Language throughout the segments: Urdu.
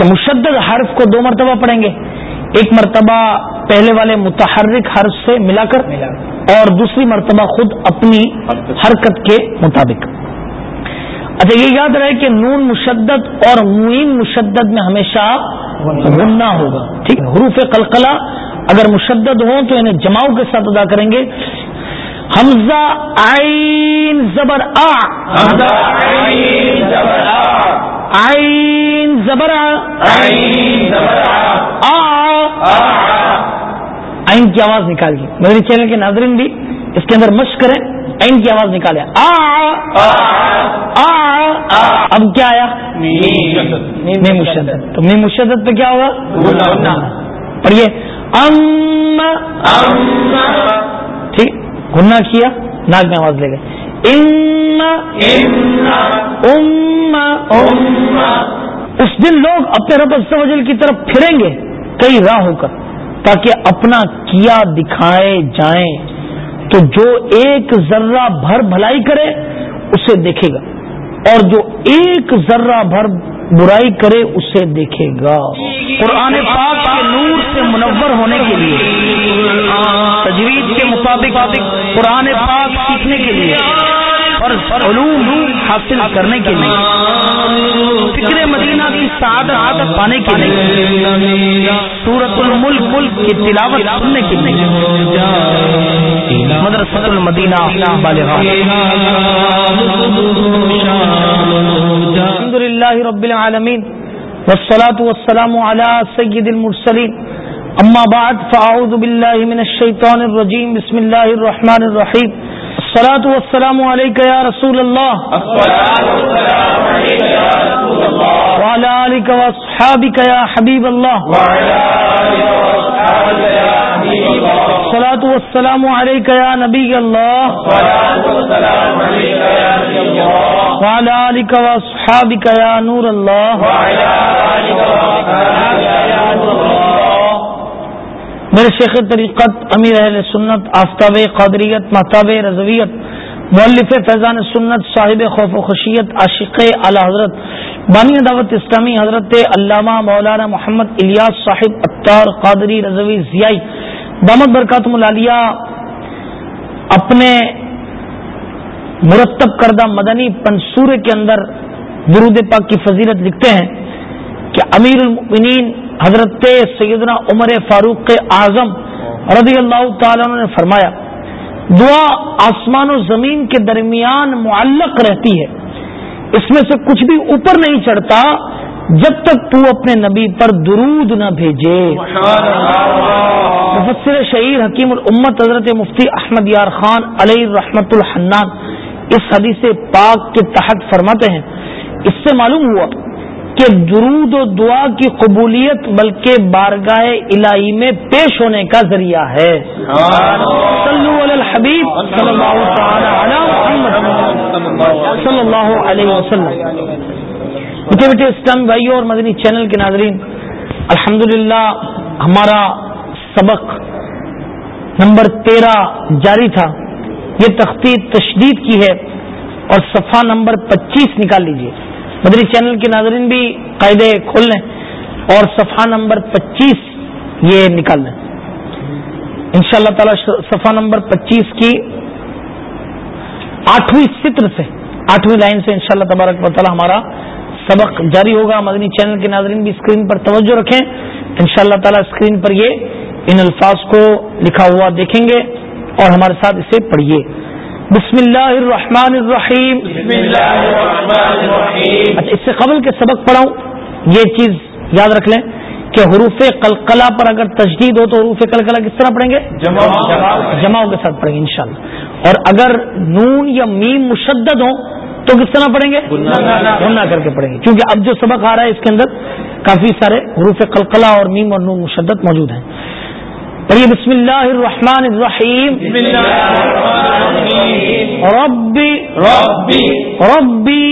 اچھا مشدد حرف کو دو مرتبہ پڑھیں گے۔ ایک مرتبہ پہلے والے متحرک حرف سے ملا کر اور دوسری مرتبہ خود اپنی حرکت۔ کے مطابق۔ اچھا یہ یاد رہے کہ نون مشدد اور معین مشدد میں ہمیشہ غنہ ہوگا۔ ٹھیک۔ ہے حروف قلقلہ اگر مشدد ہوں تو انہیں جماؤ کے ساتھ ادا کریں گے۔ حمزہ آئین زبر آ۔ آئین زبر آئین کی آواز نکالیے میرے چینل کے ناظرین بھی اس کے اندر مشق کریں آئین کی آواز نکالے. آ. اب کیا آیا؟ می مشدت تو می مشدت پہ کیا ہوگا؟ پڑھیے. ام ٹھیک. گنا کیا ناک میں آواز لے گئے. اس دن لوگ اپنے رب وجل کی طرف پھریں گے، کئی راہ ہو کر تاکہ اپنا کیا دکھائے جائیں۔ تو جو ایک ذرہ بھر بھلائی کرے، اسے دیکھے گا۔ اور جو ایک ذرہ بھر برائی کرے، اسے دیکھے گا۔ قرآن پاک کے نور سے منور ہونے کے لیے تجویز کے مطابق قرآن پاک سیکھنے کے لیے فرض علوم حاصل کرنے کے لیے، فکر مدینہ کی سعادت پانے کے لیے سورت الملک ملک کی تلاوت سننے کے لیے، مدرسۃ المدینہ الحمد للہ رب العالمین، والصلاة والسلام على سید المرسلین۔ اما بعد، فاعوذ باللہ من الشیطان الرجیم، بسم اللہ الرحمن الرحیم۔ الصلاة والسلام عليك يا رسول الله وعلى آلك وأصحابك يا حبيب الله الصلاة والسلام عليك يا نبي الله وعلى آلك وأصحابك يا نور الله وعلى آلك وأصحابك يا نور الله میرے شیخ طریقت امیر اہل سنت، آفتاب قادریت محتاب رضویت مولف فیضان سنت، صاحب خوف و خشیت عاشق اعلی حضرت، بانی دعوت اسلامی حضرت علامہ مولانا محمد الیاس صاحب اطار قادری رضوی ضیائی دامت برکات ملالیہ اپنے مرتب کردہ مدنی پنصورے کے اندر درود پاک کی فضیلت لکھتے ہیں کہ امیر المؤمنین حضرت سیدنا عمر فاروق اعظم رضی اللہ تعالیٰ نے فرمایا، دعا آسمان و زمین کے درمیان معلق رہتی ہے، اس میں سے کچھ بھی اوپر نہیں چڑھتا جب تک تو اپنے نبی پر درود نہ بھیجے۔ مفسر شعیر حکیم الامت حضرت مفتی احمد یار خان علیہ رحمت الحنان اس حدیث پاک کے تحت فرماتے ہیں، اس سے معلوم ہوا کہ درود و دعا کی قبولیت بلکہ بارگاہ الہی میں پیش ہونے کا ذریعہ ہے۔ الحبیب صلی اللہ علیہ وسلم۔ میٹھے میٹھے اسلام بھائیوں اور مدنی چینل کے ناظرین الحمد ہمارا سبق نمبر تیرہ جاری تھا۔ یہ تختی تشدید کی ہے اور صفحہ نمبر پچیس نکال لیجیے مدری چینل کے ناظرین بھی قاعدے کھول لیں اور صفحہ نمبر پچیس یہ نکال لیں۔ ان شاء اللہ تعالی صفحہ نمبر پچیس کی آٹھویں سطر سے، آٹھویں لائن سے انشاءاللہ شاء اللہ تبارک تعالی ہمارا سبق جاری ہوگا۔ مدنی چینل کے ناظرین بھی اسکرین پر توجہ رکھیں۔ ان شاء اللہ تعالی اسکرین پر یہ ان الفاظ کو لکھا ہوا دیکھیں گے اور ہمارے ساتھ اسے پڑھیے۔ بسم اللہ الرحمن الرحیم. بسم اللہ الرحمن الرحیم. اچھا اس سے قبل کے سبق پڑھاؤں یہ چیز یاد رکھ لیں کہ حروف قلقلہ پر اگر تجدید ہو تو حروف قلقلہ کس طرح پڑھیں گے؟ جماؤ کے ساتھ پڑھیں گے انشاءاللہ. اور اگر نون یا میم مشدد ہوں تو کس طرح پڑھیں گے؟ گننا کر کے پڑھیں گے کیونکہ اب جو سبق آ رہا ہے اس کے اندر کافی سارے حروف قلقلہ اور میم اور نون مشدد موجود ہیں۔ پڑھیے بسم اللہ الرحمن الرحیم ربی ربی ربی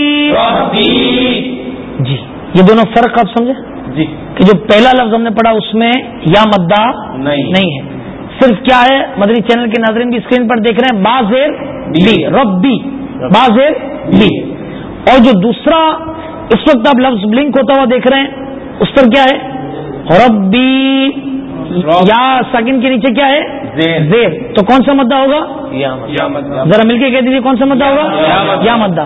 جی یہ دونوں فرق آپ سمجھے؟ جی. کہ جو پہلا لفظ ہم نے پڑھا اس میں یا مدہ نہیں. ہے۔ صرف کیا ہے؟ مدنی چینل کے ناظرین بھی اسکرین پر دیکھ رہے ہیں بازیر بی ربی بازیر بی. اور جو دوسرا اس وقت آپ لفظ بلنک ہوتا ہوا دیکھ رہے ہیں اس پر کیا ہے؟ ربی. یا ساکن کے نیچے کیا ہے؟ زیر. تو کون سا مدہ ہوگا؟ ذرا مل کے کہہ دیجیے کون سا مدہ ہوگا؟ یا مدہ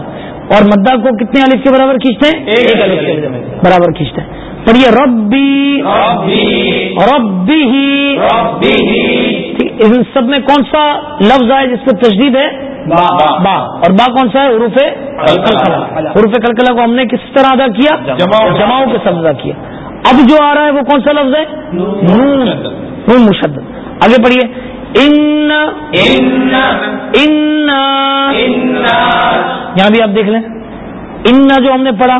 اور مدہ کو کتنے الف کے برابر کھینچتے ہیں؟ ایک الف کے برابر کھینچتے ہیں. پڑھیے ربی. ربی. ہی. ان سب میں کون سا لفظ ہے جس پہ تجدید ہے؟ با. اور با کون سا ہے؟ عروف عروف کلکلا کو ہم نے کس طرح ادا کیا؟ جماؤں کے ساتھ ادا کیا. اب جو آ رہا ہے وہ کون سا لفظ ہے؟ نون. نون مشد آگے پڑھیے. ان یہاں بھی آپ دیکھ لیں. ان جو ہم نے پڑھا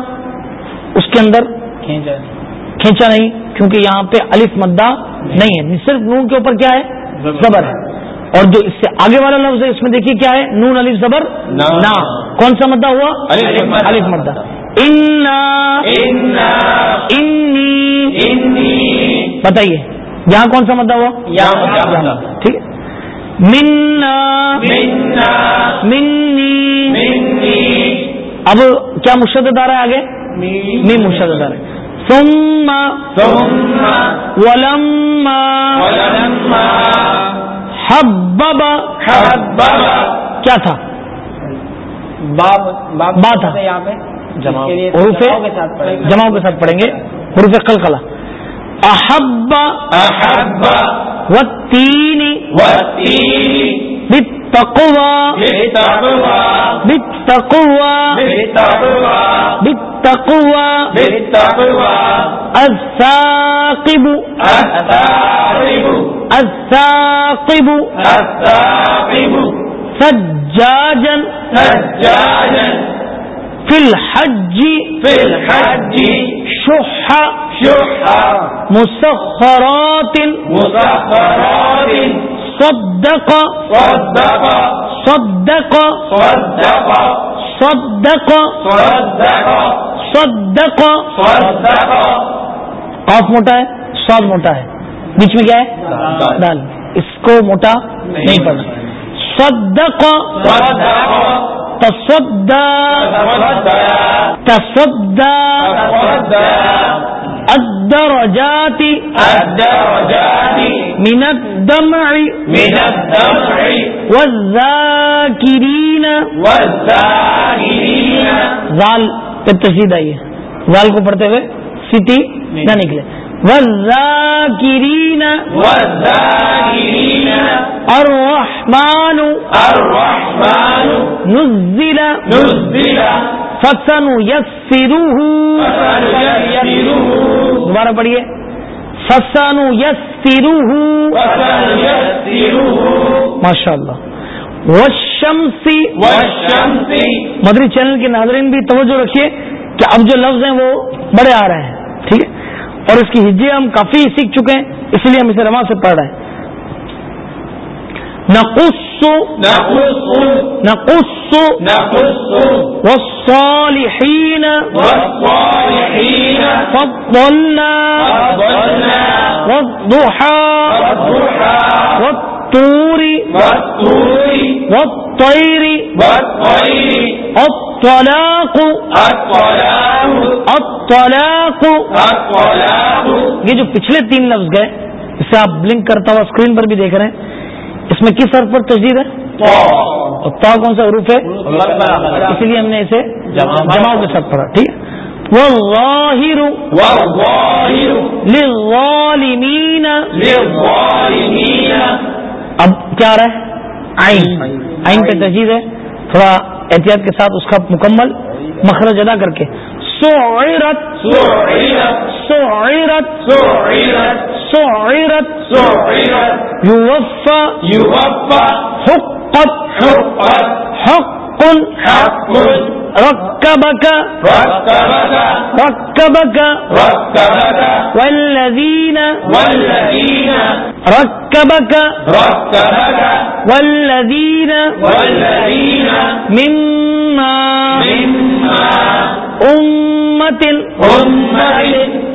اس کے اندر کھینچا نہیں. کیونکہ یہاں پہ الف مدہ نہیں. ہے۔ صرف نون کے اوپر کیا ہے؟ زبر. ہے۔ اور جو اس سے آگے والا لفظ ہے اس میں دیکھیے کیا ہے؟ نون الف زبر نا. کون سا مدہ ہوا؟ الف مدہ. بتائیے یہاں کون سا مدہ ہوا؟ ٹھیک ہے۔ اب کیا مشدد آ رہا ہے آگے؟ می مشدد آ رہا ہے۔ ثم ولما حبب کیا تھا؟ با تھا۔ حروف جماؤں کے ساتھ پڑھیں گے۔ حروف قلقلہ۔ احب احب والتین والتین بالتقوى بالتقوى بالتقوى بالتقوى بالتقوى الثاقب الثاقب الثاقب الثاقب سجاجا سجاجا في الحج في الحج شح شح مسخرات مسخرات صدق صدق صدق صدق صدق صدق صدق صدق قاف موٹا ہے سواد موٹا ہے۔ بیچ میں کیا ہے؟ دال۔ اس کو موٹا نہیں پڑنا صدق تصدى. تصدى. الدرجات. الدرجات. من الدمع. من الدمع. والذاكرين. والذاكرين. زال پہ تشدید آئی ہے زال کو پڑھتے ہوئے سٹی نہ نکلے۔ والذاكرين والذاكرين الرحمن الرحمن نزل نزل فسنيسره فسنيسره دوبارہ پڑھیے. فسنيسره فسنيسره ماشاء اللہ والشمس والشمس مدری چینل کے ناظرین بھی توجہ رکھیے کہ اب جو لفظ ہیں وہ بڑے آ رہے ہیں. اور اس کی ہجے ہم کافی سیکھ چکے ہیں، اس لیے ہم اسے رواں سے پڑھ رہے ہیں۔ نقص والصالحين والضحى والطور والطير الطلاق الطلاق یہ جو پچھلے تین لفظ گئے اسے آپ بلنک کرتا ہوا اسکرین پر بھی دیکھ رہے ہیں۔ اس میں کس حرف پر تجدید ہے؟ تا کون سا عروف ہے؟ اسی لیے ہم نے اسے جماؤ کے ساتھ پڑھا ٹھیک ہے؟ والظاہر للظالمین۔ اب کیا آ رہا ہے؟ آئین آئین پہ تجدید ہے. تھوڑا احتیاط کے ساتھ اس کا مکمل مخرج ادا کر کے. سعرت. سعرت. سعرت. يوفى يوفى حقت. حقت. حق کن رکا بکا رکا بکا ولدین رکا بکا ولدین مما امت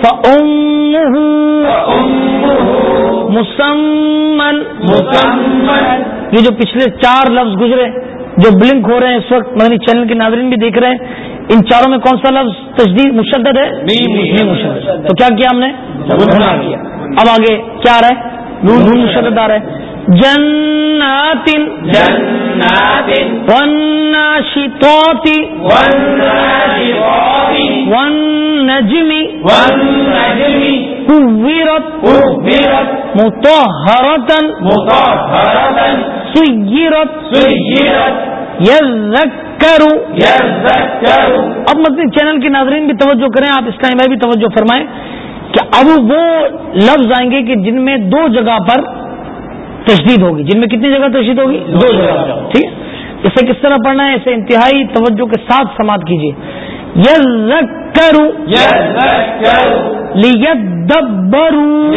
فأمه مسمن مسمن یہ جو پچھلے چار لفظ گزرے جو بلنک ہو رہے ہیں اس وقت مدنی چینل کے ناظرین بھی دیکھ رہے ہیں ان چاروں میں کون سا لفظ تجدید مشدد ہے؟ مشدد۔ تو کیا کیا ہم نے؟ اب آگے کیا آ رہا ہے؟ نون مشدد آ رہا ہے۔ جنات جنات والناشطات والناشطات والنجم مطهرة مطهرة سيرت يذكر يذكر اب مدنی چینل کے ناظرین بھی توجہ کریں آپ اس ٹائم میں بھی توجہ فرمائیں کہ اب وہ لفظ آئیں گے کہ جن میں دو جگہ پر تشدید ہوگی۔ جن میں کتنی جگہ تشدید ہوگی؟ دو جگہ ٹھیک ہے؟ اسے کس طرح پڑھنا ہے؟ اسے انتہائی توجہ کے ساتھ سماعت کیجیے۔ یز کرو لیت دبرو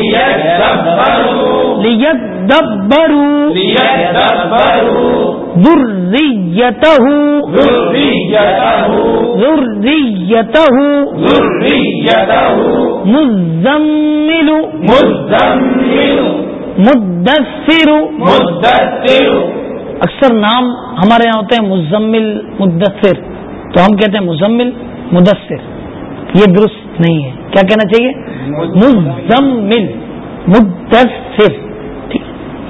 مزمل. مزمل. مدثر. مدثر. اکثر نام ہمارے یہاں ہوتے ہیں مزمل مدثر. تو ہم کہتے ہیں مزمل مدثر. یہ درست نہیں ہے. کیا کہنا چاہیے؟ مزمل. مدثر.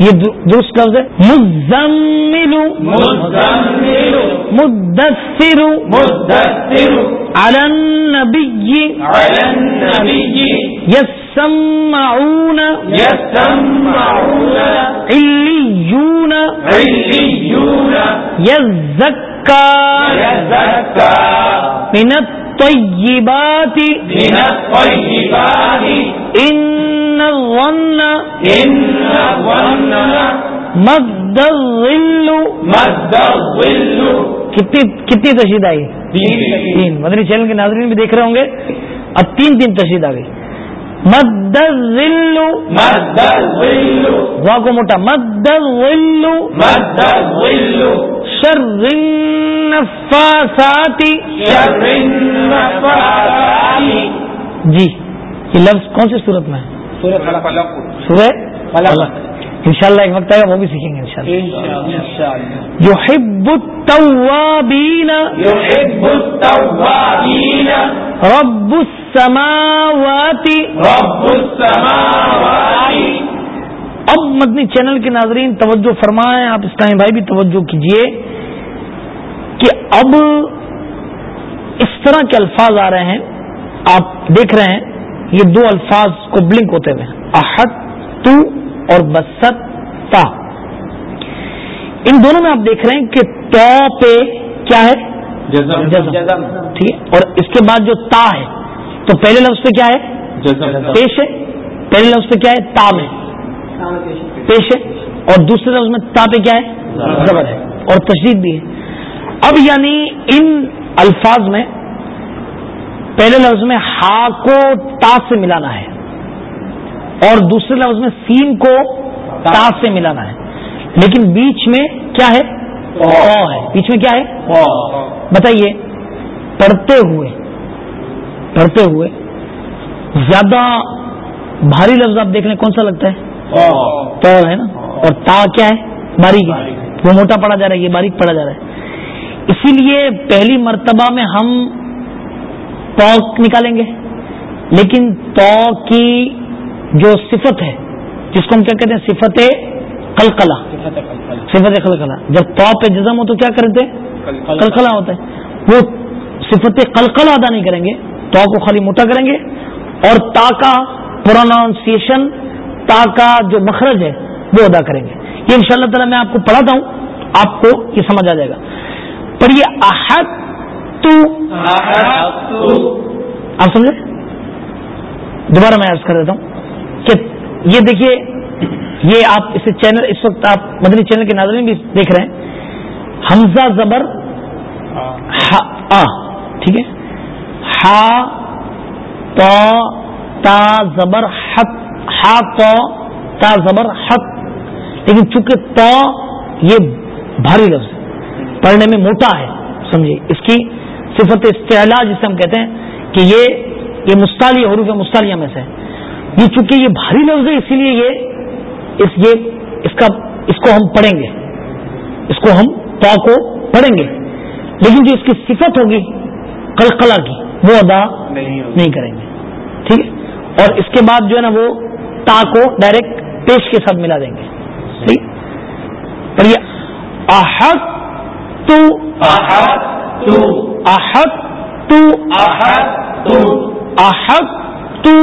یہ درست لفظ ہے؟ مزمل مدثر مدثر على النبي على النبي. يسمعون يسمعون. عليون عليون. يزكى يزكى. من الطيبات من الطيبات. إن الظن إن الظن مد الظل. مد الظل کتنی کتنی تشہید آئی؟ تین. مدنی چینل کے ناظرین بھی دیکھ رہے ہوں گے. اب تین تین تشہید آ گئی. مد وا کو موٹا. مد شر جی یہ لفظ کون سی صورت میں سورہ ان شاء اللہ ایک وقت آئے گا وہ بھی سیکھیں گے ان شاء اللہ جو ہب الطوابین رب السماوات. رب السماوات. اب مدنی چینل کے ناظرین توجہ فرمائیں آپ اسلامی بھائی بھی توجہ کیجیے کہ اب اس طرح کے الفاظ آ رہے ہیں آپ دیکھ رہے ہیں یہ دو الفاظ کو بلنک ہوتے ہوئے احد تو اور بست تا ان دونوں میں آپ دیکھ رہے ہیں کہ تو پہ کیا ہے؟ جزم۔ جزم۔ ٹھیک ہے؟ اور اس کے بعد جو تا ہے تو پہلے لفظ پہ کیا ہے؟ پیش ہے۔ پہلے لفظ پہ کیا ہے؟ تا میں۔ پیش ہے۔ اور دوسرے لفظ میں تا پہ کیا ہے؟ زبر ہے۔ اور تشدید بھی ہے۔ اب یعنی ان الفاظ میں پہلے لفظ میں ہا کو تا سے ملانا ہے اور دوسرے لفظ میں سین کو تا سے ملانا ہے لیکن بیچ میں کیا ہے؟ ہے۔ بیچ میں کیا ہے؟ بتائیے پڑھتے ہوئے پڑھتے ہوئے زیادہ بھاری لفظ آپ دیکھ رہے کون سا لگتا ہے؟ تو ہے نا؟ اور تا کیا ہے؟ باریک۔ ہے وہ موٹا پڑا جا رہا ہے یہ باریک پڑا جا رہا ہے۔ اسی لیے پہلی مرتبہ میں ہم تو نکالیں گے۔ لیکن تو کی جو صفت ہے، جس کو ہم کیا کہتے ہیں؟ صفت کلکلا صفت کلکلا جب تو پہ جزم ہو تو کیا کرتے؟ کلکلا ہوتا ہے۔ وہ صفت کلکلا ادا نہیں کریں گے۔ تو کو خالی موٹا کریں گے۔ اور تا کا پروناؤنسیشن تا کا جو مخرج ہے، وہ ادا کریں گے۔ یہ ان شاء اللہ تعالیٰ میں آپ کو پڑھاتا ہوں۔ آپ کو یہ سمجھ آ جائے گا۔ پڑھیے احد تو آپ سمجھے؟ دوبارہ میں عرض کر دیتا ہوں کہ یہ دیکھیے، یہ آپ اسے چینل اس وقت آپ مدنی چینل کے ناظرین بھی دیکھ رہے ہیں۔ حمزہ زبر ٹھیک ہے۔ ہا، تو، تا، زبر حق ہا، تو، تا، زبر حق لیکن چونکہ تو یہ بھاری لفظ پڑھنے میں موٹا ہے سمجھے اس کی صفت استعلا جسے ہم کہتے ہیں کہ یہ یہ مستعلی حروف مستعلیہ میں سے یہ چونکہ یہ بھاری لفظ ہے اسی لیے یہ اس یہ اس کا اس کو ہم پڑھیں گے۔ اس کو ہم تو کو پڑھیں گے۔ لیکن جو اس کی صفت ہوگی قلقلہ کی وہ ادا نہیں کریں گے۔ ٹھیک ہے؟ اور اس کے بعد جو ہے نا وہ تا کو ڈائریکٹ پیش کے ساتھ ملا دیں گے۔ ٹھیک؟ پڑھیے احد تو احد تو احد تو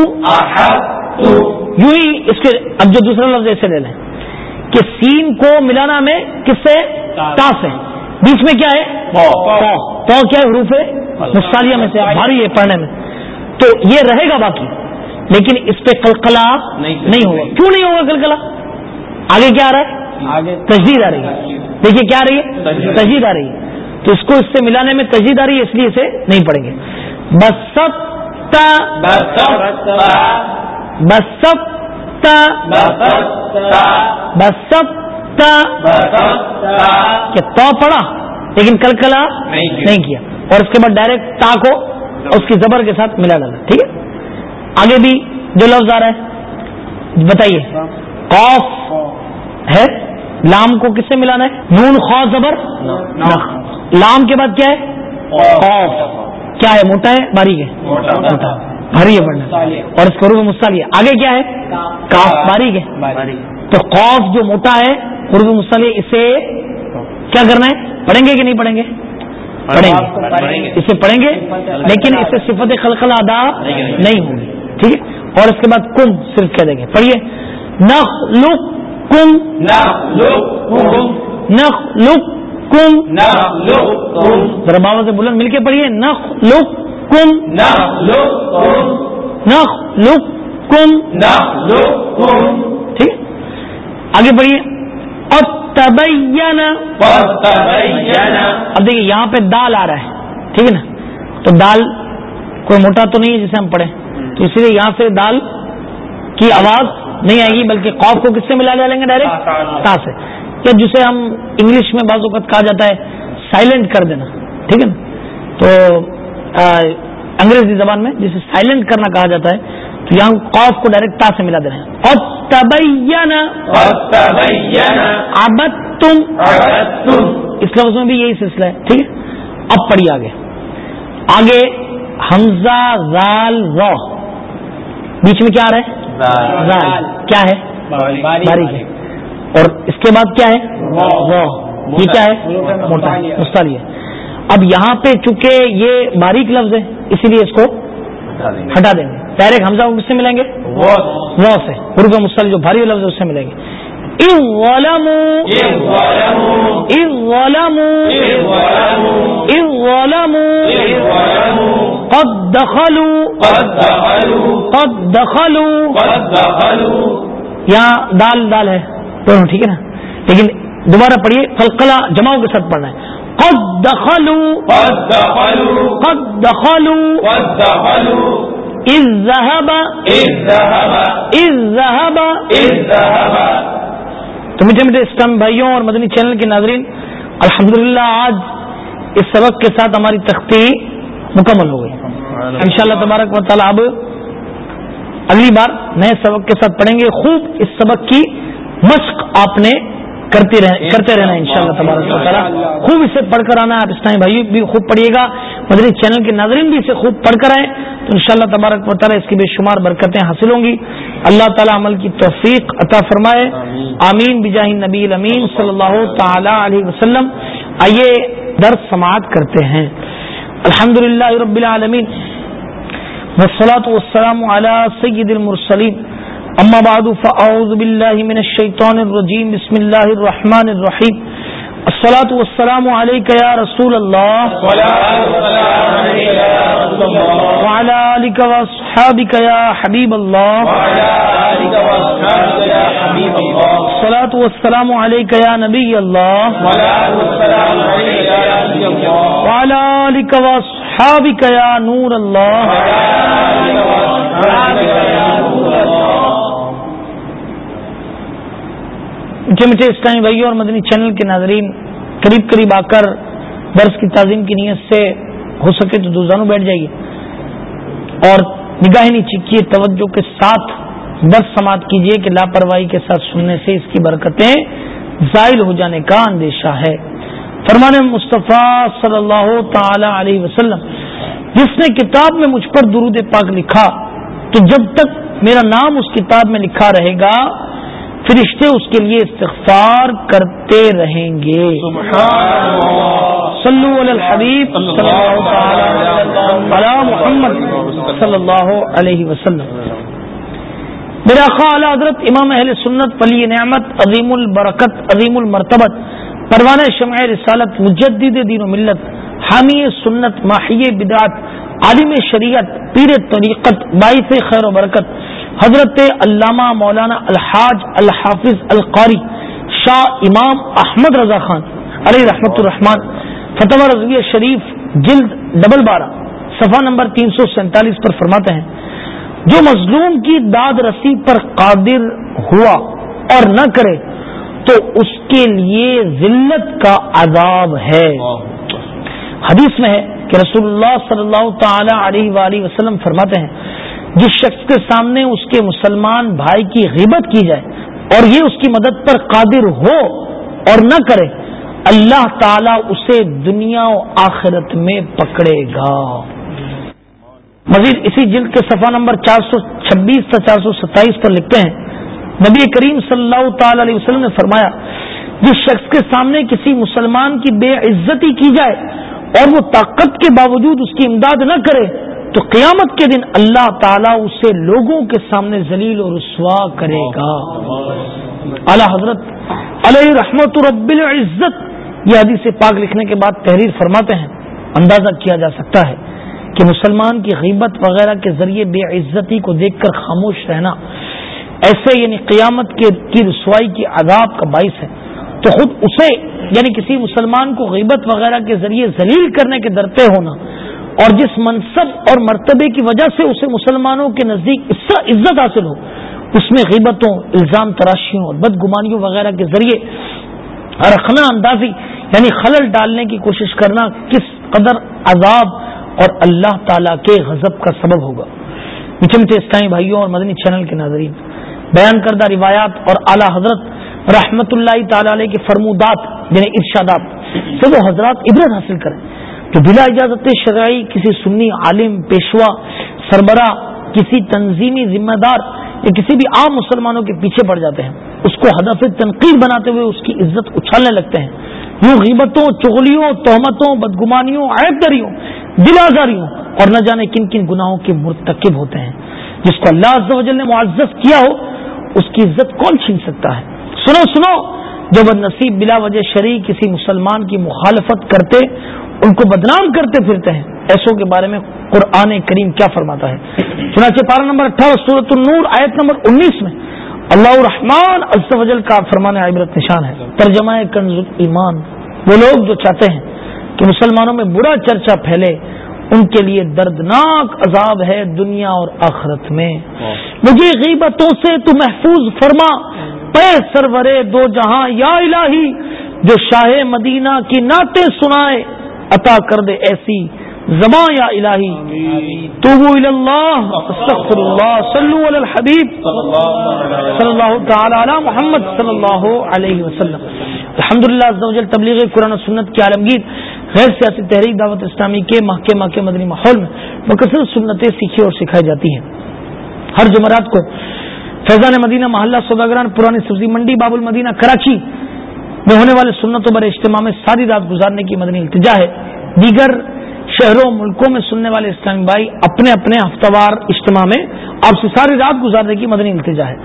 یوں ہی اس کے اب جو دوسرا لفظ ایسے لے لیں کہ سین کو ملانا میں کس سے؟ تا سے۔ بیچ میں کیا ہے؟ تو کیا ہے؟ حروف مستالیہ میں سے۔ بھاری ہے پڑھنے میں۔ تو یہ رہے گا باقی۔ لیکن اس پہ کلکلا نہیں ہوگا۔ کیوں نہیں ہوگا کلکلا آگے کیا آ رہا ہے؟ تجدید آ رہی ہے۔ دیکھیے کیا آ رہی ہے؟ تجدید آ رہی ہے۔ تو اس کو اس سے ملانے میں تجدید آ رہی ہے اس لیے اسے نہیں پڑھیں گے۔ بس بس بس تو پڑا لیکن کلکلا نہیں کیا۔ اور اس کے بعد ڈائریکٹ تا کو اس کی زبر کے ساتھ ملا ڈالا ٹھیک ہے؟ آگے بھی جو لفظ آ رہا ہے بتائیے۔ قوف ہے لام کو کس سے ملانا ہے؟ نون خو زبر؟ لام کے بعد کیا ہے؟ قوف کیا ہے؟ موٹا ہے؟ باریک ہے؟ بھاری ہے پڑھنا. اور اس کو روح مستعلی آگے کیا ہے؟ کاف باریک ہے؟ تو قوف جو موٹا ہے قرب مستعلی اسے کیا کرنا ہے؟ پڑھیں گے کہ نہیں پڑھیں گے؟ پڑھیں گے. اسے پڑھیں گے لیکن اس سے صفت خلقل ادا نہیں ہوگی. ٹھیک ہے؟ اور اس کے بعد کم صرف کہہ دیں گے پڑھیے. نخ لک کم نخ لک کم ذرا بابا سے بلند مل کے پڑھیے. نخ لک کم نخ لک کم ٹھیک. آگے بڑھیے اب تبین اب دیکھیے یہاں پہ دال آ رہا ہے. ٹھیک ہے نا؟ تو دال کوئی موٹا تو نہیں ہے جسے ہم پڑھیں. تو اسی لیے یہاں سے دال کی آواز نہیں آئے گی بلکہ قوف کو کس سے ملا ڈالیں گے ڈائریکٹ تا سے. یا جسے ہم انگلش میں بعض اوقات کہا جاتا ہے سائلنٹ کر دینا ٹھیک ہے نا؟ تو انگریزی زبان میں جسے سائلنٹ کرنا کہا جاتا ہے تو یہاں قوف کو ڈائریکٹ تا سے ملا دینا ہے اور ابت تم اس لفظ میں بھی یہی سلسلہ ہے ٹھیک ہے؟ اب پڑھی آگے۔ آگے حمزہ زال رو بیچ میں کیا آ رہا ہے؟ زال کیا ہے؟ باریک۔ اور اس کے بعد کیا ہے؟ یہ کیا ہے؟ موٹا مستعلی ہے. اب یہاں پہ چونکہ یہ باریک لفظ ہے اسی لیے اس کو ہٹا دیں گے. ڈائریکٹ حمزہ کو کس سے ملیں گے؟ وہ سے. حروف مسل جو بھاری لفظ اس سے ملیں گے. قد دخلوا. قد دخلوا. یہاں دال دال ہے. دونوں ٹھیک ہے نا؟ لیکن دوبارہ پڑھیے کلکلا جماؤں کے ساتھ پڑھنا ہے۔ قد دخلوا قد دخلوا اذ ذهب۔ اذ ذهب۔ تو میٹھے میٹھے اسلام بھائیوں اور مدنی چینل کے ناظرین الحمدللہ آج اس سبق کے ساتھ ہماری تختی مکمل ہو گئی۔ انشاءاللہ تبارک و تعالی اب اگلی بار نئے سبق کے ساتھ پڑھیں گے۔ خوب اس سبق کی مشق آپ نے کرتے رہنا ان شاء اللہ تبارک تعالیٰ۔ خوب اسے پڑھ کر آنا آپ اسلامی بھائی بھی خوب پڑھیے گا۔ مدری چینل کے ناظرین بھی اسے خوب پڑھ کر آئیں۔ تو ان شاء اللہ تبارک و تعالیٰ اس کی بے شمار برکتیں حاصل ہوں گی۔ اللہ تعالیٰ عمل کی توفیق عطا فرمائے۔ آمین۔ بجاہ نبی امین صلی اللہ تعالی علیہ وسلم۔ آئیے درد سماعت کرتے ہیں۔ الحمد للہ رب العالمین۔ وسلاۃ والسلام علی سید المرسلین۔ اما بعد، فاعوذ بالله من الشيطان الرجيم بسم الله الرحمن الرحيم الصلاة والسلام عليك يا رسول الله وعلى آلك واصحابك يا حبيب الله الصلاة والسلام عليك يا نبي الله وعلى آلك واصحابك يا نور الله جی میٹھے میٹھے اسلامی بھائیوں اور مدنی چینل کے ناظرین قریب قریب آ کر درس کی تعظیم کی نیت سے ہو سکے تو دوزانوں بیٹھ جائیے. اور نگاہ نہیں چکیے توجہ کے ساتھ درس سماعت کیجیے کہ لاپرواہی کے ساتھ سننے سے اس کی برکتیں زائل ہو جانے کا اندیشہ ہے۔ فرمان مصطفیٰ صلی اللہ تعالی علیہ وسلم جس نے کتاب میں مجھ پر درود پاک لکھا تو جب تک میرا نام اس کتاب میں لکھا رہے گا فرشتے اس کے لیے استغفار کرتے رہیں گے۔ صلو علی الحبیب محمد۔ صلی اللہ علیہ وسلم۔ میرا خال حضرت امام اہل سنت ولی نعمت عظیم البرکت عظیم المرتبت پروانہ شمع رسالت، مجدد دین و ملت، حامی سنت، ماہی بدعت، عالم شریعت، پیر طریقت، باعث خیر و برکت، حضرت علامہ مولانا الحاج الحافظ القاری، شاہ امام احمد رضا خان علیہ رحمت الرحمان فتح رضوی شریف، جلد ڈبل بارہ، صفحہ نمبر تین سو سینتالیس پر فرماتے ہیں، جو مظلوم کی داد رسی پر قادر ہوا اور نہ کرے تو اس کے لیے ذلت کا عذاب ہے۔ حدیث میں ہے کہ رسول اللہ صلی اللہ تعالی علیہ وآلہ وسلم فرماتے ہیں جس شخص کے سامنے اس کے مسلمان بھائی کی غیبت کی جائے اور یہ اس کی مدد پر قادر ہو اور نہ کرے اللہ تعالی اسے دنیا و آخرت میں پکڑے گا۔ مزید اسی جلد کے صفحہ نمبر چار سو چھبیس سے چار سو ستائیس پر لکھتے ہیں نبی کریم صلی اللہ تعالی علیہ وسلم نے فرمایا، جس شخص کے سامنے کسی مسلمان کی بے عزتی کی جائے اور وہ طاقت کے باوجود اس کی امداد نہ کرے، تو قیامت کے دن اللہ تعالیٰ اسے لوگوں کے سامنے ذلیل اور رسوا کرے گا۔ اعلی حضرت علیہ رحمت رب العزت یہ حدیث پاک لکھنے کے بعد تحریر فرماتے ہیں۔ اندازہ کیا جا سکتا ہے کہ مسلمان کی غیبت وغیرہ کے ذریعے بے عزتی کو دیکھ کر خاموش رہنا ایسے یعنی قیامت کی رسوائی کی عذاب کا باعث ہے۔ تو خود اسے یعنی کسی مسلمان کو غیبت وغیرہ کے ذریعے ذلیل کرنے کے درپے ہونا اور جس منصب اور مرتبے کی وجہ سے اسے مسلمانوں کے نزدیک عزت حاصل ہو، اس میں غیبتوں، الزام تراشیوں اور بدگمانیوں وغیرہ کے ذریعے رکھنا اندازی یعنی خلل ڈالنے کی کوشش کرنا کس قدر عذاب اور اللہ تعالی کے غضب کا سبب ہوگا۔ مچمتے اسلامی بھائیوں اور مدنی چینل کے ناظرین بیان کردہ روایات اور اعلی حضرت رحمت اللہ تعالی علیہ کے فرمودات یعنی ارشادات سے وہ حضرات عبرت حاصل کریں۔ جو بلا اجازت شرعی کسی سنی عالم، پیشوا، سربراہ کسی تنظیمی ذمہ دار یا کسی بھی عام مسلمانوں کے پیچھے پڑ جاتے ہیں، اس کو ہدف تنقید بناتے ہوئے اس کی عزت اچھالنے لگتے ہیں۔ یوں غیبتوں، چغلیوں، تہمتوں، بدگمانیوں عائد دریوں دل آزاریوں اور نہ جانے کن کن گناہوں کے مرتکب ہوتے ہیں۔ جس کو اللہ عز و جل نے معزز کیا ہو، اس کی عزت کون چھین سکتا ہے؟ سنو سنو جو بد نصیب بلا وجہ شریع کسی مسلمان کی مخالفت کرتے، ان کو بدنام کرتے پھرتے ہیں، ایسوں کے بارے میں قرآن کریم کیا فرماتا ہے؟ چنانچہ پارا نمبر اٹھارہ سورت النور آیت نمبر انیس میں اللہ الرحمان عز و جل کا فرمان عبرت نشان ہے۔ ترجمہ کنز ایمان وہ لوگ جو چاہتے ہیں کہ مسلمانوں میں برا چرچا پھیلے ان کے لیے دردناک عذاب ہے دنیا اور آخرت میں۔ مجھے غیبتوں سے تو محفوظ فرما۔ پے سرورے دو جہاں یا الہی جو شاہ مدینہ کی نعتیں سنائے عطا کر دے ایسی زباں یا الہی؟ توبو اللہ استغفر اللہ صلو علی الحبیب، صلی اللہ تعالی علی محمد، صلی اللہ علیہ وسلم. الحمد للہ تبلیغ قرآن و سنت کی عالمگیر، غیر سیاسی تحریک دعوت اسلامی کے محکمہ کے مدنی ماحول میں مکثر سنتیں سیکھی اور سکھائی جاتی ہیں۔ ہر جمعرات کو فیضان مدینہ محلہ سوداگران پرانی سبزی منڈی باب المدینہ کراچی میں ہونے والے سنتوں بر اجتماع میں ساری رات گزارنے کی مدنی التجا ہے۔ دیگر شہروں ملکوں میں سننے والے اسلامی بھائی اپنے اپنے ہفتہ وار اجتماع میں آپ سے ساری رات گزارنے کی مدنی التجا ہے۔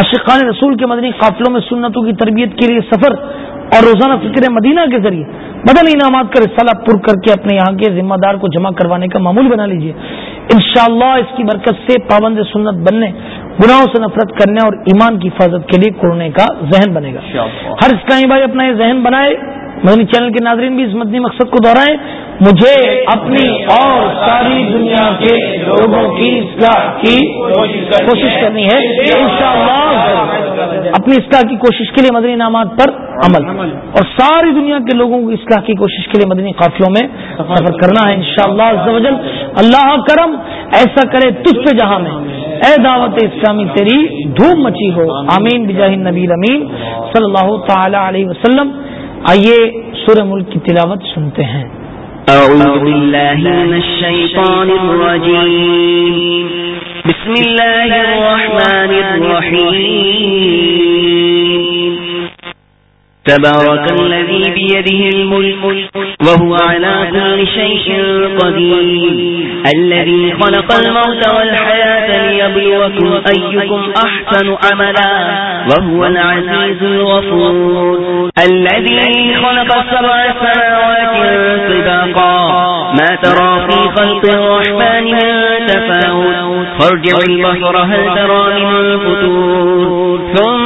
عاشقان رسول کے مدنی قافلوں میں سنتوں کی تربیت کے لیے سفر اور روزانہ فکر مدینہ کے ذریعے مدنی انعامات کا رسالہ پر کر کے اپنے یہاں کے ذمہ دار کو جمع کروانے کا معمول بنا لیجیے انشاءاللہ اس کی برکت سے پابند سنت بننے گناہوں سے نفرت کرنے اور ایمان کی حفاظت کے لیے کوڑنے کا ذہن بنے گا۔ ہر اسلامی بھائی اپنا یہ ذہن بنائے مدنی چینل کے ناظرین بھی اس مدنی مقصد کو دہرائیں۔ مجھے اپنی اور ساری دنیا کے لوگوں کی اصلاح کی کوشش کرنی ہے۔ اپنی اصلاح کی کوشش کے لیے مدنی انعامات پر عمل۔ اور ساری دنیا کے لوگوں کی اصلاح کی کوشش کے لیے مدنی قافلوں میں سفر کرنا ہے۔ انشاءاللہ شاء اللہ اللہ کرم ایسا کرے تجھ پہ جہاں میں۔ اے دعوت اسلامی تیری دھوم مچی ہو۔ آمین بجاہ نبی امین صلی اللہ تعالی علیہ وسلم۔ آئیے سورہ ملک کی تلاوت سنتے ہیں۔ اعوذ باللہ من الشیطان الرجیم۔ بسم اللہ الرحمن الرحیم۔ تبارك الذي بيده الملك وهو على كل شيء قدير. الذي خلق الموت والحياة ليبلوكم أيكم أحسن عملا وهو العزيز الغفور. الذي خلق السبع سماوات طباقا ما ترى في خلق الرحمن من تفاوت. فارجع البصر هل ترى من فتور؟ ثم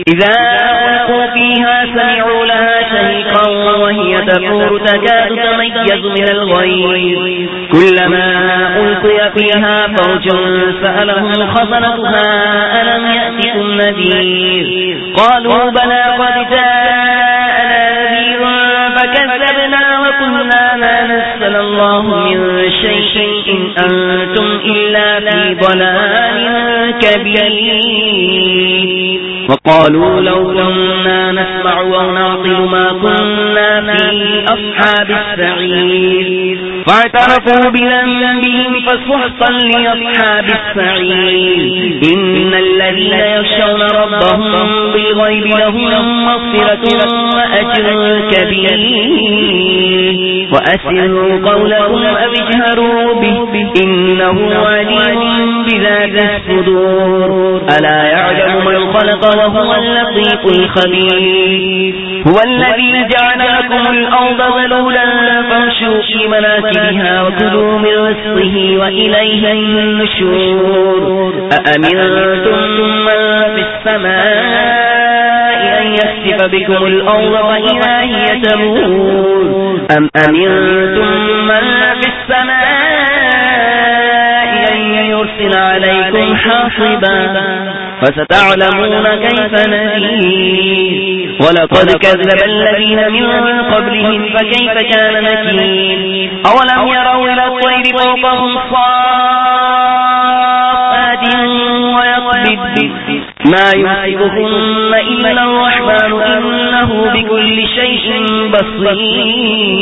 إذا ألقوا فيها سمعوا لها شهيقا وهي تفور تكاد تميز من الغير كلما ألقي فيها فوج سألهم خزنتها، ألم يأتكم نذير؟ قالوا بلى قد جاءنا نذير فكذبنا وقلنا ما نسل الله من شيء، إن أنتم إلا في ضلال كبير. وقالوا لو كنا نسمع ونعطل ما كنا في أصحاب السعير فاعترفوا بذنبهم فسحقا لأصحاب السعير إن الذين يخشون ربهم بالغيب لهم مغفرة وأجر كبير وأسروا قولكم أو اجهروا به إنه عليم بذات الصدور ألا يعلم من خلق وهو اللطيف الخبير. هو الذي جعل لكم الأرض ذلولا فامشوا في مناكبها وكلوا من رزقه وإليه النشور. أأمنتم من في السماء أن يسف بكم الأرض فإذا هي تمور. أم أمنتم من في السماء أن يرسل عليكم حاصبا. فستعلمون كيف نذير. ولقد كذب الذين من قبلهم، فكيف كان نكير؟ أولم يروا إلى الطير فوقهم صافات ويقبض ما يمسكهن إلا الرحمن، إنه بكل شيء بصير.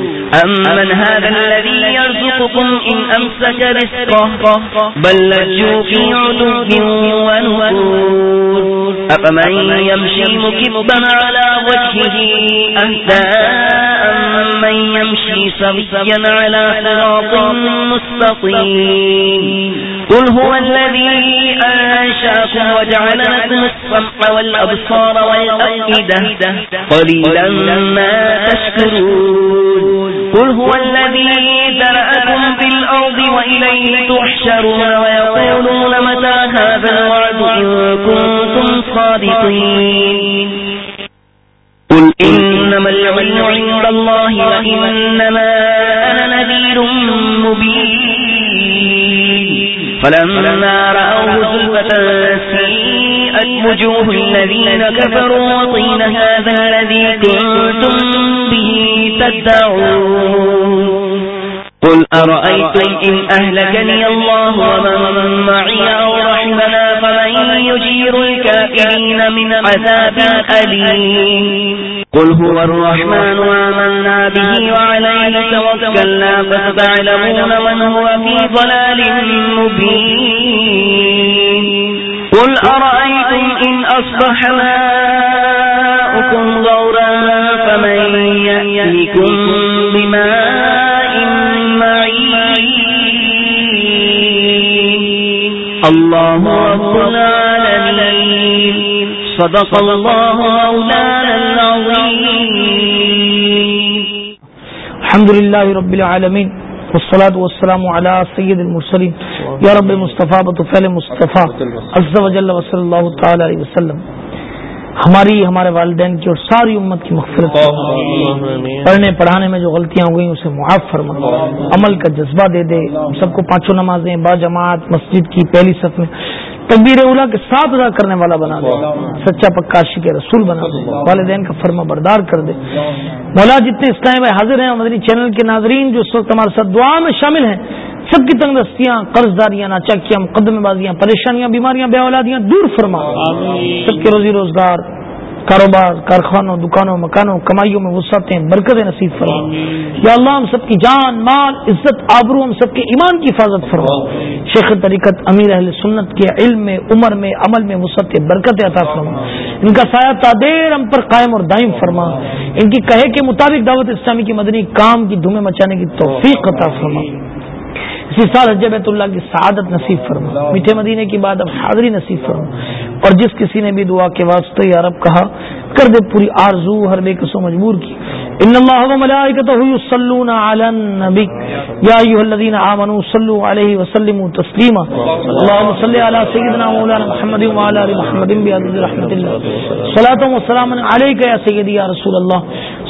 أمن هذا الذي يرزقكم إن أمسك رزقه بل لجوا في عدو ونفور أفمن يمشي مكبا على وجهه أهداء من يمشي سويا على صراط مستقيم قل هو الذي أنشاكم وجعل لكم السمع والأبصار والأفئدة قليلا ما تشكرون قل هو الذي ذرأكم في الأرض وإليه تحشرون ويقولون متى هذا الوعد إن كنتم صادقين. قل إنما العلم عند الله وإنما أنا نذير مبين. فلما رأوه زلفة سيئت وجوه الذين كفروا وطين هذا الذي كنتم به تدعون قل أرأيتم إن أهلكني الله ومن معي أو رحمنا فمن يجير الكافرين من عذاب أليم. قل هو الرحمن وآمنا به وعليه توكلنا فستعلمون من هو في ضلال مبين. قل أرأيتم إن أصبح ماؤكم العالمين صدق العظيم. الحمد لله رب العالمين والصلاة والسلام على سيد المرسلين. یا رب مصطفیٰ بطفیل مصطفیٰ عز و جل وصلی اللہ تعالی علیہ وسلم. ہماری ہمارے والدین کی اور ساری امت کی مغفرت پڑھنے پڑھانے میں جو غلطیاں ہو گئی اسے معاف فرما۔ عمل کا جذبہ دے دے۔ سب کو پانچوں نمازیں با جماعت مسجد کی پہلی صف میں۔ تقبیر اولا کے ساتھ ادا کرنے والا بنا دے۔ سچا پکاشی کے رسول بنا دے۔ والدین کا فرما بردار کر دے۔ مولا جتنے اسلام میں حاضر ہیں مدنی چینل کے ناظرین جو اس وقت ہمارے ساتھ دعا میں شامل ہیں سب کی تنگ دستیاں قرض داریاں ناچاکیاں مقدمے بازیاں پریشانیاں بیماریاں بے اولادیاں دور فرما۔ سب کے روزی روزگار کاروبار کارخانوں دکانوں مکانوں کمائیوں میں وسعتیں برکت نصیب فرما۔ یا اللہ ہم سب کی جان مال عزت آبرو ہم سب کے ایمان کی حفاظت فرما۔ شیخ طریقت امیر اہل سنت کے علم میں عمر میں عمل میں وسعت برکت عطا فرما۔ ان کا سایہ تادیر ہم پر قائم اور دائم فرما۔ ان کی کہے کے مطابق دعوت اسلامی کی مدنی کام کی دھومیں مچانے کی توفیق عطا فرما۔ اسی سال حج بیت اللہ کی سعادت نصیب فرما۔ میٹھے مدینے کی بات اب حاضری نصیب فرما۔ اور جس کسی نے بھی دعا کے واسطے یا رب کہا کر دے پوری آرزو ہر بے کسو مجبور کی۔ ان اللہ ملائکتہ یصلون علی النبی۔ یا ایھا الذین آمنوا صلوا علیہ وسلموا تسلیما۔ اللهم صل علی سیدنا مولانا محمد وعلى ال محمد بعدد رحمت اللہ۔ صلاۃ و سلام علیک یا سیدی یا رسول اللہ۔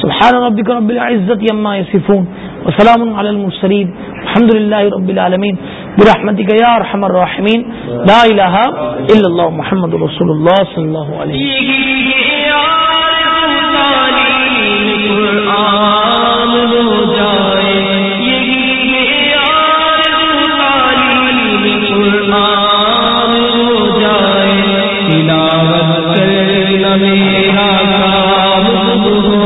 سبحان ربک رب العزت عما یصفون۔ وسلام علی المرسلین۔ الحمد للہ رب العالمین، برحمتک یا ارحم الراحمین، لا الہ الا اللہ محمد رسول اللہ صلی اللہ علیہ وسلم.